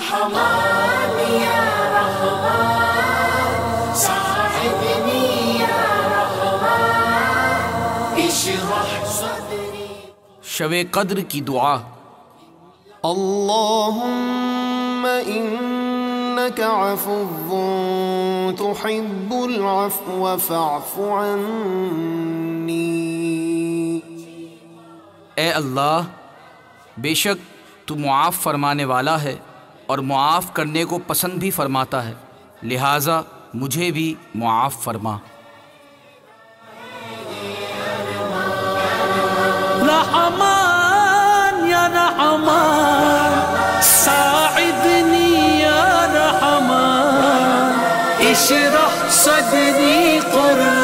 رحمان یا رحمان ساعدني يا رحمن اشرح صدري شب قدر کی دعا۔ اللهم إنك عفو تحب العفو فاعف عني اے اللہ بے شک تو معاف فرمانے والا ہے۔ اور معاف کرنے کو پسند بھی فرماتا ہے۔ لہٰذا مجھے بھی معاف فرما۔ رحمان یا رحمان ساعدنی یا رحمان اشرح صدری قرآن۔